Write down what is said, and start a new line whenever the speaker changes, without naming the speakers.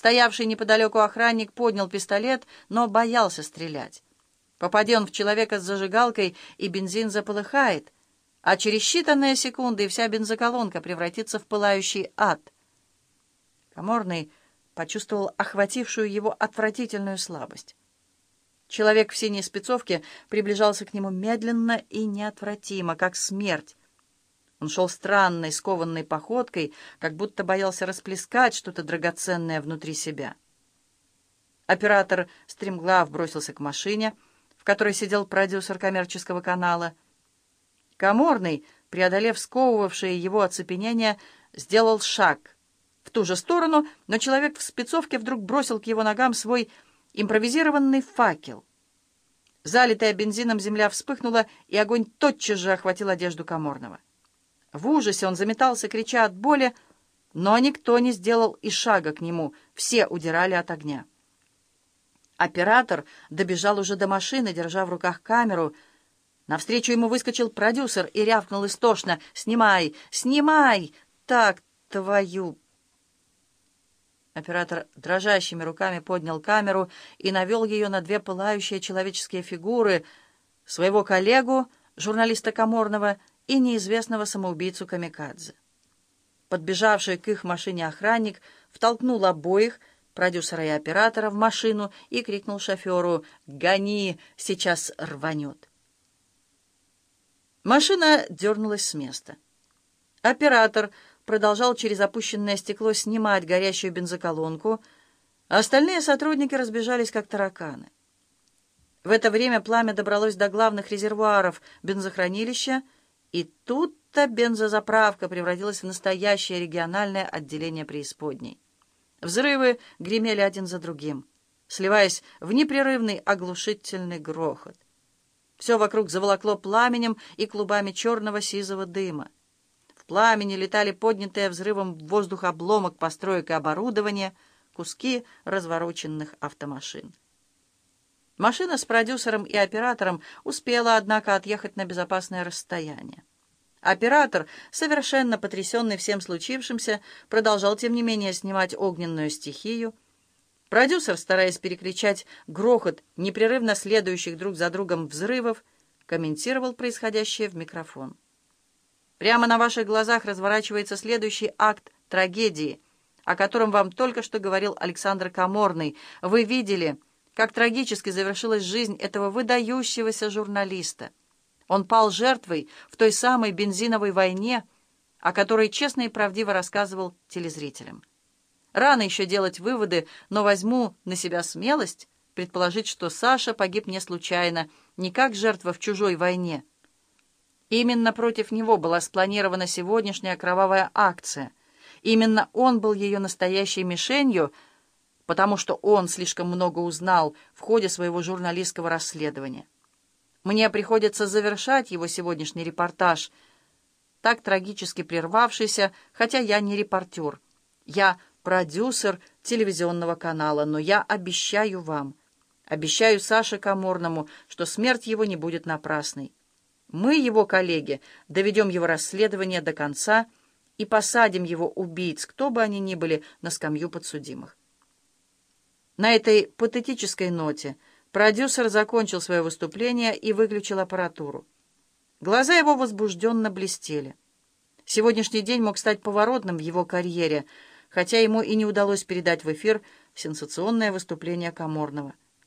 Стоявший неподалеку охранник поднял пистолет, но боялся стрелять. Попади он в человека с зажигалкой, и бензин заполыхает, а через считанные секунды вся бензоколонка превратится в пылающий ад. Каморный почувствовал охватившую его отвратительную слабость. Человек в синей спецовке приближался к нему медленно и неотвратимо, как смерть. Он шел странной, скованной походкой, как будто боялся расплескать что-то драгоценное внутри себя. Оператор стремглав бросился к машине, в которой сидел продюсер коммерческого канала. Каморный, преодолев сковывавшее его оцепенение, сделал шаг в ту же сторону, но человек в спецовке вдруг бросил к его ногам свой импровизированный факел. Залитая бензином земля вспыхнула, и огонь тотчас же охватил одежду Каморного. В ужасе он заметался, крича от боли, но никто не сделал и шага к нему, все удирали от огня. Оператор добежал уже до машины, держа в руках камеру. Навстречу ему выскочил продюсер и рявкнул истошно «Снимай! Снимай! Так, твою...» Оператор дрожащими руками поднял камеру и навел ее на две пылающие человеческие фигуры, своего коллегу, журналиста Каморного, и неизвестного самоубийцу Камикадзе. Подбежавший к их машине охранник втолкнул обоих, продюсера и оператора, в машину и крикнул шоферу «Гони, сейчас рванет!». Машина дернулась с места. Оператор продолжал через опущенное стекло снимать горящую бензоколонку, а остальные сотрудники разбежались, как тараканы. В это время пламя добралось до главных резервуаров бензохранилища, и тут-то бензозаправка превратилась в настоящее региональное отделение преисподней. Взрывы гремели один за другим, сливаясь в непрерывный оглушительный грохот. Все вокруг заволокло пламенем и клубами черного сизого дыма. В пламени летали поднятые взрывом в воздух обломок построек и оборудования, куски развороченных автомашин. Машина с продюсером и оператором успела, однако, отъехать на безопасное расстояние. Оператор, совершенно потрясенный всем случившимся, продолжал, тем не менее, снимать огненную стихию. Продюсер, стараясь перекричать грохот непрерывно следующих друг за другом взрывов, комментировал происходящее в микрофон. Прямо на ваших глазах разворачивается следующий акт трагедии, о котором вам только что говорил Александр Каморный. Вы видели как трагически завершилась жизнь этого выдающегося журналиста. Он пал жертвой в той самой бензиновой войне, о которой честно и правдиво рассказывал телезрителям. Рано еще делать выводы, но возьму на себя смелость предположить, что Саша погиб не случайно, не как жертва в чужой войне. Именно против него была спланирована сегодняшняя кровавая акция. Именно он был ее настоящей мишенью — потому что он слишком много узнал в ходе своего журналистского расследования. Мне приходится завершать его сегодняшний репортаж, так трагически прервавшийся, хотя я не репортер. Я продюсер телевизионного канала, но я обещаю вам, обещаю Саше Каморному, что смерть его не будет напрасной. Мы, его коллеги, доведем его расследование до конца и посадим его убийц, кто бы они ни были, на скамью подсудимых. На этой патетической ноте продюсер закончил свое выступление и выключил аппаратуру. Глаза его возбужденно блестели. Сегодняшний день мог стать поворотным в его карьере, хотя ему и не удалось передать в эфир сенсационное выступление Каморного.